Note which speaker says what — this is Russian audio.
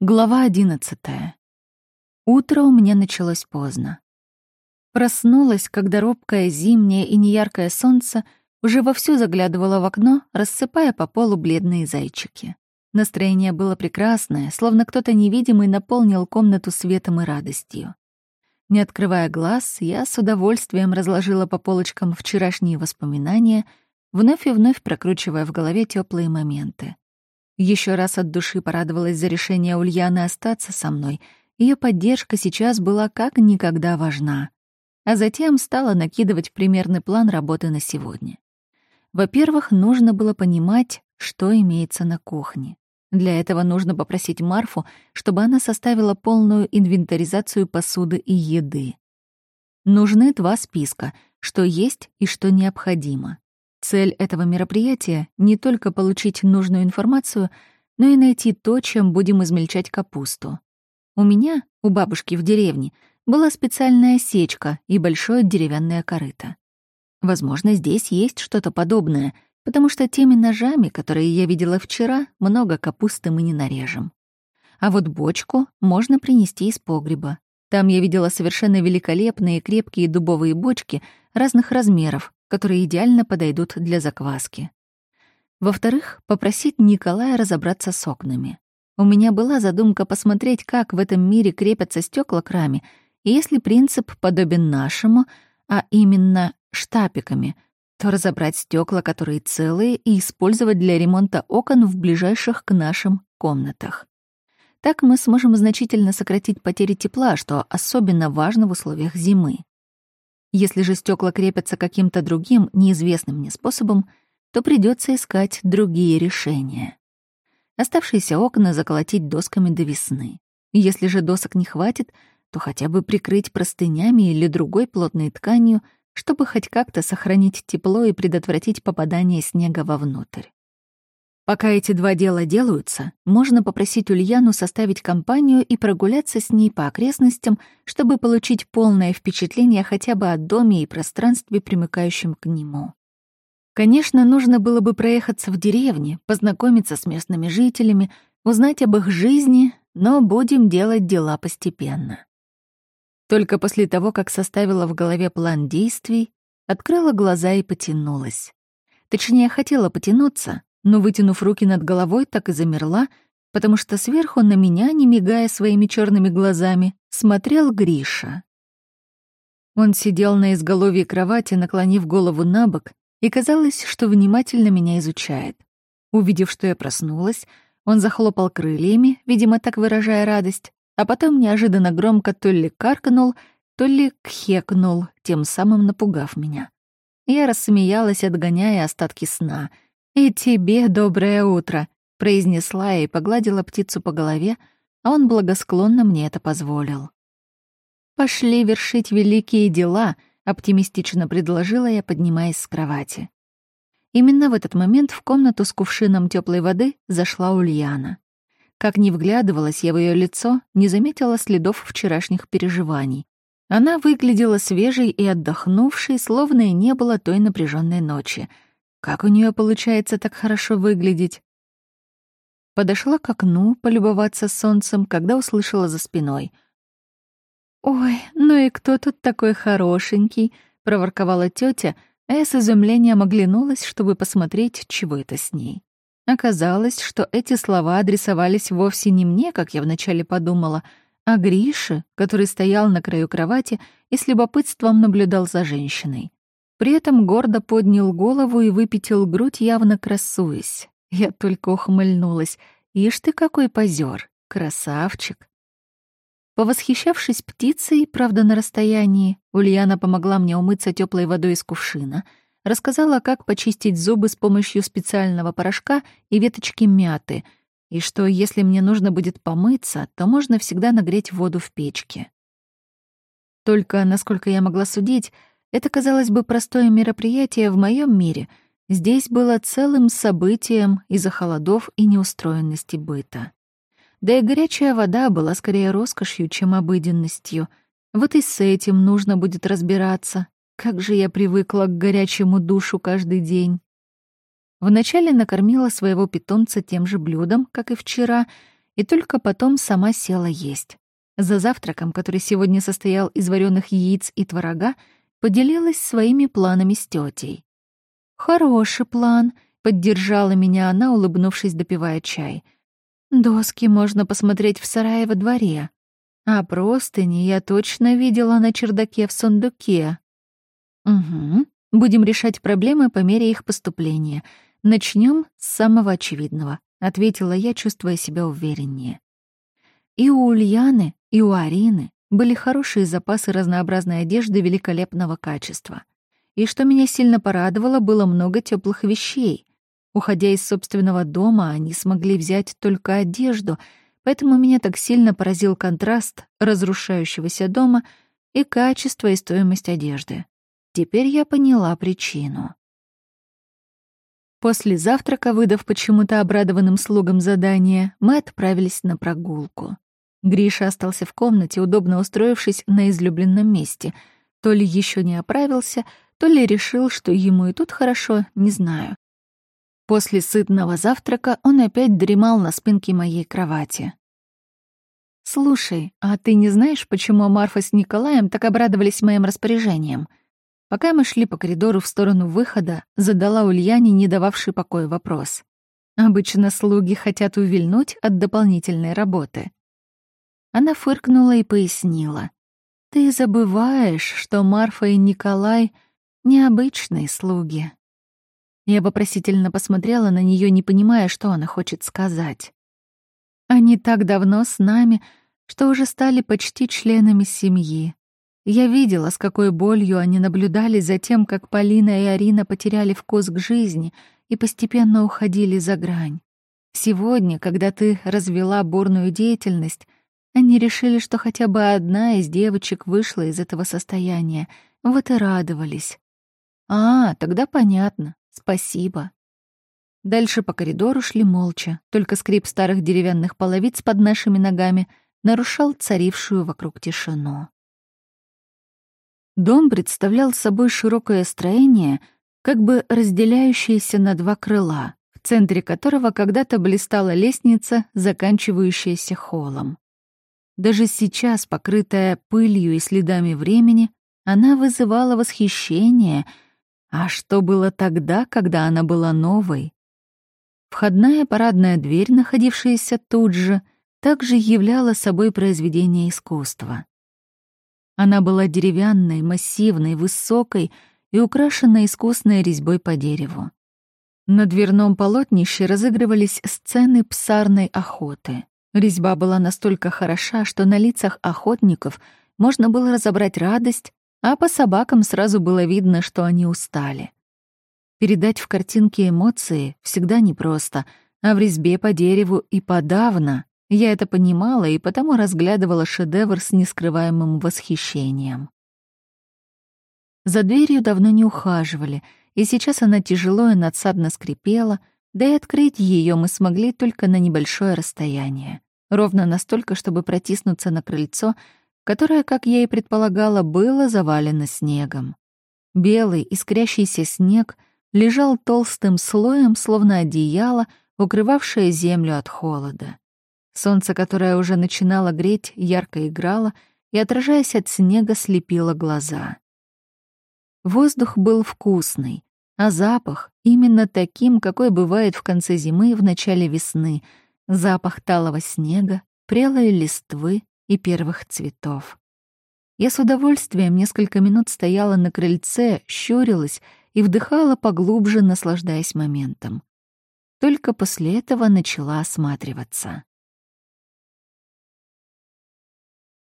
Speaker 1: Глава одиннадцатая. Утро у меня началось поздно. Проснулась, когда робкое зимнее и неяркое солнце уже вовсю заглядывало в окно, рассыпая по полу бледные зайчики. Настроение было прекрасное, словно кто-то невидимый наполнил комнату светом и радостью. Не открывая глаз, я с удовольствием разложила по полочкам вчерашние воспоминания, вновь и вновь прокручивая в голове теплые моменты. Еще раз от души порадовалась за решение Ульяны остаться со мной. Ее поддержка сейчас была как никогда важна. А затем стала накидывать примерный план работы на сегодня. Во-первых, нужно было понимать, что имеется на кухне. Для этого нужно попросить Марфу, чтобы она составила полную инвентаризацию посуды и еды. Нужны два списка, что есть и что необходимо. Цель этого мероприятия — не только получить нужную информацию, но и найти то, чем будем измельчать капусту. У меня, у бабушки в деревне, была специальная сечка и большое деревянное корыто. Возможно, здесь есть что-то подобное, потому что теми ножами, которые я видела вчера, много капусты мы не нарежем. А вот бочку можно принести из погреба. Там я видела совершенно великолепные крепкие дубовые бочки разных размеров, которые идеально подойдут для закваски. Во-вторых, попросить Николая разобраться с окнами. У меня была задумка посмотреть, как в этом мире крепятся стекла к раме, и если принцип подобен нашему, а именно штапиками, то разобрать стекла, которые целые, и использовать для ремонта окон в ближайших к нашим комнатах. Так мы сможем значительно сократить потери тепла, что особенно важно в условиях зимы. Если же стекла крепятся каким-то другим, неизвестным мне способом, то придется искать другие решения. Оставшиеся окна заколотить досками до весны. Если же досок не хватит, то хотя бы прикрыть простынями или другой плотной тканью, чтобы хоть как-то сохранить тепло и предотвратить попадание снега вовнутрь. Пока эти два дела делаются, можно попросить Ульяну составить компанию и прогуляться с ней по окрестностям, чтобы получить полное впечатление хотя бы о доме и пространстве, примыкающем к нему. Конечно, нужно было бы проехаться в деревне, познакомиться с местными жителями, узнать об их жизни, но будем делать дела постепенно. Только после того, как составила в голове план действий, открыла глаза и потянулась. Точнее, хотела потянуться, но, вытянув руки над головой, так и замерла, потому что сверху на меня, не мигая своими черными глазами, смотрел Гриша. Он сидел на изголовье кровати, наклонив голову на бок, и казалось, что внимательно меня изучает. Увидев, что я проснулась, он захлопал крыльями, видимо, так выражая радость, а потом неожиданно громко то ли каркнул, то ли кхекнул, тем самым напугав меня. Я рассмеялась, отгоняя остатки сна — «И тебе доброе утро», — произнесла и погладила птицу по голове, а он благосклонно мне это позволил. «Пошли вершить великие дела», — оптимистично предложила я, поднимаясь с кровати. Именно в этот момент в комнату с кувшином теплой воды зашла Ульяна. Как ни вглядывалась я в ее лицо, не заметила следов вчерашних переживаний. Она выглядела свежей и отдохнувшей, словно и не было той напряженной ночи — как у нее получается так хорошо выглядеть? Подошла к окну полюбоваться солнцем, когда услышала за спиной. «Ой, ну и кто тут такой хорошенький?» — проворковала тетя, а я с изумлением оглянулась, чтобы посмотреть, чего это с ней. Оказалось, что эти слова адресовались вовсе не мне, как я вначале подумала, а Грише, который стоял на краю кровати и с любопытством наблюдал за женщиной. При этом гордо поднял голову и выпятил грудь, явно красуясь. Я только ухмыльнулась. Ишь ты какой позер, красавчик. Повосхищавшись птицей, правда, на расстоянии, Ульяна помогла мне умыться теплой водой из кувшина, рассказала, как почистить зубы с помощью специального порошка и веточки мяты, и что, если мне нужно будет помыться, то можно всегда нагреть воду в печке. Только, насколько я могла судить, это, казалось бы, простое мероприятие в моем мире. Здесь было целым событием из-за холодов и неустроенности быта. Да и горячая вода была скорее роскошью, чем обыденностью. Вот и с этим нужно будет разбираться. Как же я привыкла к горячему душу каждый день. Вначале накормила своего питомца тем же блюдом, как и вчера, и только потом сама села есть. За завтраком, который сегодня состоял из вареных яиц и творога, поделилась своими планами с тетей. «Хороший план», — поддержала меня она, улыбнувшись, допивая чай. «Доски можно посмотреть в сарае во дворе. А простыни я точно видела на чердаке в сундуке». «Угу. Будем решать проблемы по мере их поступления. Начнем с самого очевидного», — ответила я, чувствуя себя увереннее. И у Ульяны, и у Арины были хорошие запасы разнообразной одежды великолепного качества. И что меня сильно порадовало, было много теплых вещей. Уходя из собственного дома, они смогли взять только одежду, поэтому меня так сильно поразил контраст разрушающегося дома и качество и стоимость одежды. Теперь я поняла причину. После завтрака, выдав почему-то обрадованным слугам задание, мы отправились на прогулку. Гриша остался в комнате, удобно устроившись на излюбленном месте. То ли еще не оправился, то ли решил, что ему и тут хорошо, не знаю. После сытного завтрака он опять дремал на спинке моей кровати. «Слушай, а ты не знаешь, почему Марфа с Николаем так обрадовались моим распоряжением?» Пока мы шли по коридору в сторону выхода, задала Ульяне не дававший покоя вопрос. Обычно слуги хотят увильнуть от дополнительной работы. Она фыркнула и пояснила. «Ты забываешь, что Марфа и Николай — необычные слуги». Я вопросительно посмотрела на нее, не понимая, что она хочет сказать. «Они так давно с нами, что уже стали почти членами семьи. Я видела, с какой болью они наблюдали за тем, как Полина и Арина потеряли вкус к жизни и постепенно уходили за грань. Сегодня, когда ты развела бурную деятельность, они решили, что хотя бы одна из девочек вышла из этого состояния, вот и радовались. А, тогда понятно. Спасибо. Дальше по коридору шли молча, только скрип старых деревянных половиц под нашими ногами нарушал царившую вокруг тишину. Дом представлял собой широкое строение, как бы разделяющееся на два крыла, в центре которого когда-то блистала лестница, заканчивающаяся холлом. Даже сейчас, покрытая пылью и следами времени, она вызывала восхищение — а что было тогда, когда она была новой? Входная парадная дверь, находившаяся тут же, также являла собой произведение искусства. Она была деревянной, массивной, высокой и украшена искусной резьбой по дереву. На дверном полотнище разыгрывались сцены псарной охоты. Резьба была настолько хороша, что на лицах охотников можно было разобрать радость а по собакам сразу было видно, что они устали. Передать в картинке эмоции всегда непросто, а в резьбе по дереву и подавно. Я это понимала и потому разглядывала шедевр с нескрываемым восхищением. За дверью давно не ухаживали, и сейчас она тяжело и надсадно скрипела, да и открыть ее мы смогли только на небольшое расстояние. Ровно настолько, чтобы протиснуться на крыльцо которое, как я и предполагала, было завалено снегом. Белый, искрящийся снег лежал толстым слоем, словно одеяло, укрывавшее землю от холода. Солнце, которое уже начинало греть, ярко играло и, отражаясь от снега, слепило глаза. Воздух был вкусный, а запах именно таким, какой бывает в конце зимы и в начале весны. Запах талого снега, прелой листвы, и первых цветов. Я с удовольствием несколько минут стояла на крыльце, щурилась и вдыхала поглубже, наслаждаясь моментом. Только после этого начала осматриваться.